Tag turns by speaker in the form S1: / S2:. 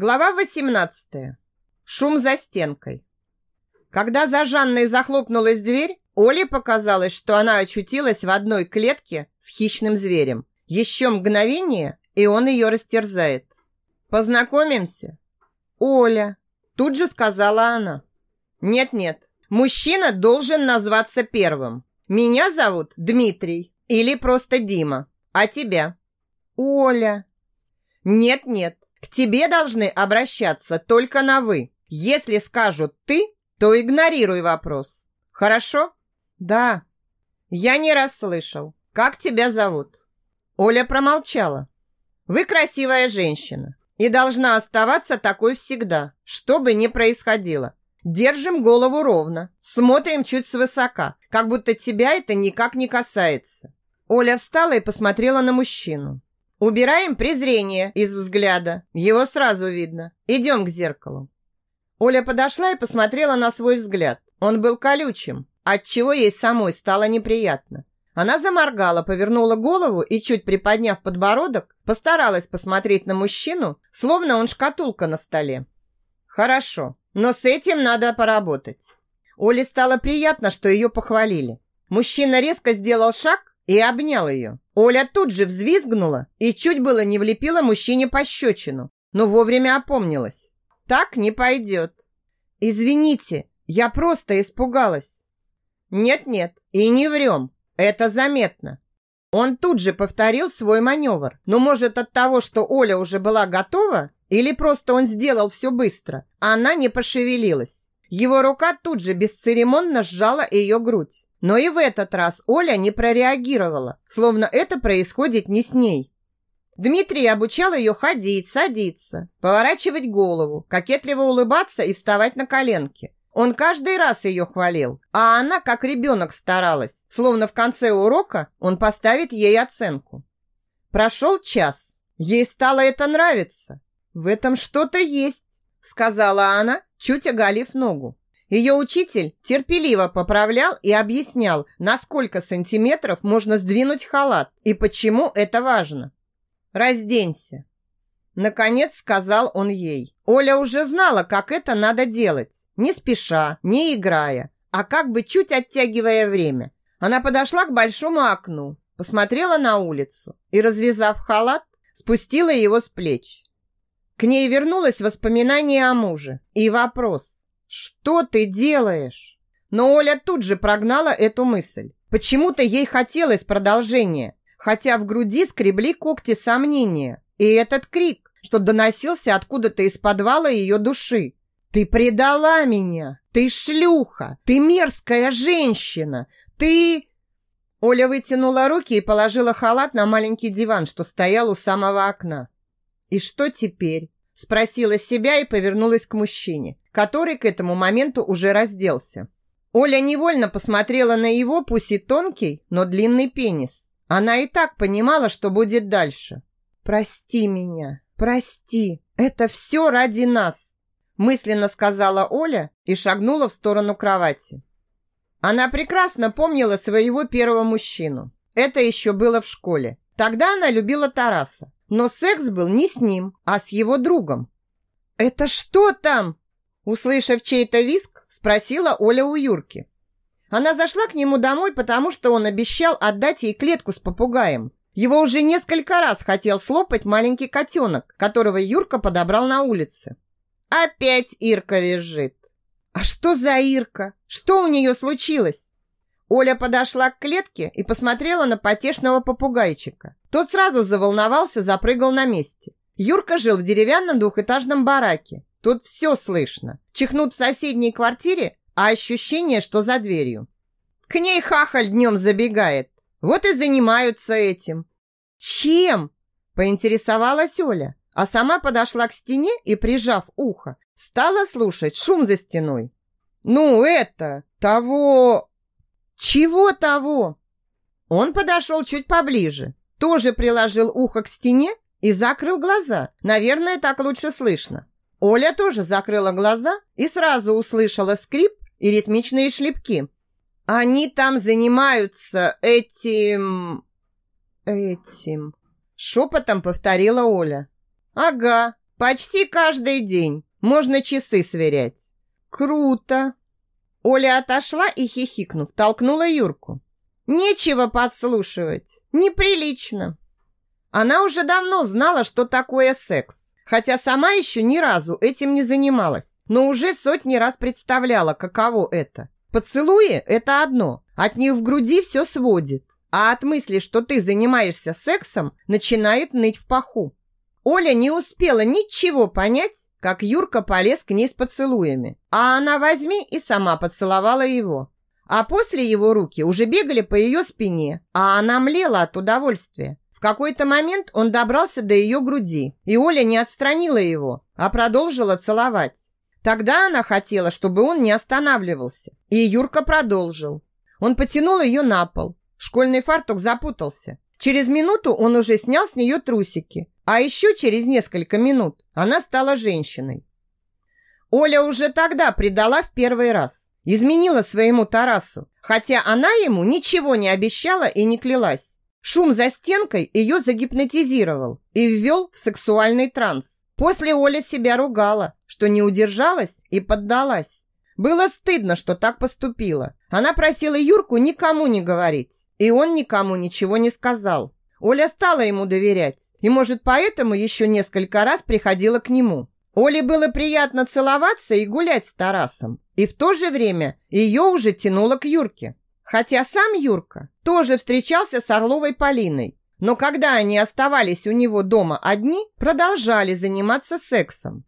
S1: Глава 18. Шум за стенкой. Когда за Жанной захлопнулась дверь, Оле показалось, что она очутилась в одной клетке с хищным зверем. Еще мгновение, и он ее растерзает. «Познакомимся?» «Оля», тут же сказала она. «Нет-нет, мужчина должен назваться первым. Меня зовут Дмитрий или просто Дима, а тебя?» «Оля». «Нет-нет, к тебе должны обращаться только на «вы». Если скажут «ты», то игнорируй вопрос. Хорошо? Да. Я не расслышал. Как тебя зовут? Оля промолчала. Вы красивая женщина и должна оставаться такой всегда, что бы ни происходило. Держим голову ровно, смотрим чуть свысока, как будто тебя это никак не касается. Оля встала и посмотрела на мужчину. Убираем презрение из взгляда. Его сразу видно. Идем к зеркалу. Оля подошла и посмотрела на свой взгляд. Он был колючим, отчего ей самой стало неприятно. Она заморгала, повернула голову и, чуть приподняв подбородок, постаралась посмотреть на мужчину, словно он шкатулка на столе. Хорошо, но с этим надо поработать. Оле стало приятно, что ее похвалили. Мужчина резко сделал шаг и обнял ее. Оля тут же взвизгнула и чуть было не влепила мужчине пощечину, но вовремя опомнилась. Так не пойдет. Извините, я просто испугалась. Нет-нет, и не врем, это заметно. Он тут же повторил свой маневр, но может от того, что Оля уже была готова, или просто он сделал все быстро, она не пошевелилась. Его рука тут же бесцеремонно сжала ее грудь. Но и в этот раз Оля не прореагировала, словно это происходит не с ней. Дмитрий обучал ее ходить, садиться, поворачивать голову, кокетливо улыбаться и вставать на коленки. Он каждый раз ее хвалил, а она, как ребенок, старалась, словно в конце урока он поставит ей оценку. Прошел час. Ей стало это нравиться. В этом что-то есть, сказала она, чуть оголив ногу. Ее учитель терпеливо поправлял и объяснял, на сколько сантиметров можно сдвинуть халат и почему это важно. «Разденься!» Наконец сказал он ей. Оля уже знала, как это надо делать. Не спеша, не играя, а как бы чуть оттягивая время. Она подошла к большому окну, посмотрела на улицу и, развязав халат, спустила его с плеч. К ней вернулось воспоминание о муже и вопрос, «Что ты делаешь?» Но Оля тут же прогнала эту мысль. Почему-то ей хотелось продолжения, хотя в груди скребли когти сомнения. И этот крик, что доносился откуда-то из подвала ее души. «Ты предала меня! Ты шлюха! Ты мерзкая женщина! Ты...» Оля вытянула руки и положила халат на маленький диван, что стоял у самого окна. «И что теперь?» Спросила себя и повернулась к мужчине который к этому моменту уже разделся. Оля невольно посмотрела на его, пусть и тонкий, но длинный пенис. Она и так понимала, что будет дальше. «Прости меня, прости, это все ради нас», мысленно сказала Оля и шагнула в сторону кровати. Она прекрасно помнила своего первого мужчину. Это еще было в школе. Тогда она любила Тараса, но секс был не с ним, а с его другом. «Это что там?» Услышав чей-то виск, спросила Оля у Юрки. Она зашла к нему домой, потому что он обещал отдать ей клетку с попугаем. Его уже несколько раз хотел слопать маленький котенок, которого Юрка подобрал на улице. Опять Ирка визжит. А что за Ирка? Что у нее случилось? Оля подошла к клетке и посмотрела на потешного попугайчика. Тот сразу заволновался, запрыгал на месте. Юрка жил в деревянном двухэтажном бараке. Тут все слышно. Чихнут в соседней квартире, а ощущение, что за дверью. К ней хахаль днем забегает. Вот и занимаются этим. Чем? Поинтересовалась Оля, а сама подошла к стене и, прижав ухо, стала слушать шум за стеной. Ну, это, того... Чего того? Он подошел чуть поближе, тоже приложил ухо к стене и закрыл глаза. Наверное, так лучше слышно. Оля тоже закрыла глаза и сразу услышала скрип и ритмичные шлепки. Они там занимаются этим... этим... Шепотом повторила Оля. Ага, Почти каждый день. Можно часы сверять. Круто. Оля отошла и, хихикнув, толкнула Юрку. Нечего подслушивать. Неприлично. Она уже давно знала, что такое секс, хотя сама еще ни разу этим не занималась, но уже сотни раз представляла, каково это. Поцелуи – это одно, от них в груди все сводит, а от мысли, что ты занимаешься сексом, начинает ныть в паху. Оля не успела ничего понять, как Юрка полез к ней с поцелуями, а она возьми и сама поцеловала его. А после его руки уже бегали по ее спине, а она млела от удовольствия. В какой-то момент он добрался до ее груди, и Оля не отстранила его, а продолжила целовать. Тогда она хотела, чтобы он не останавливался, и Юрка продолжил. Он потянул ее на пол. Школьный фартук запутался. Через минуту он уже снял с нее трусики, а еще через несколько минут она стала женщиной. Оля уже тогда предала в первый раз, изменила своему Тарасу, хотя она ему ничего не обещала и не клялась. Шум за стенкой ее загипнотизировал и ввел в сексуальный транс. После Оля себя ругала, что не удержалась и поддалась. Было стыдно, что так поступила. Она просила Юрку никому не говорить, и он никому ничего не сказал. Оля стала ему доверять, и, может, поэтому еще несколько раз приходила к нему. Оле было приятно целоваться и гулять с Тарасом, и в то же время ее уже тянуло к Юрке. Хотя сам Юрка тоже встречался с Орловой Полиной, но когда они оставались у него дома одни, продолжали заниматься сексом.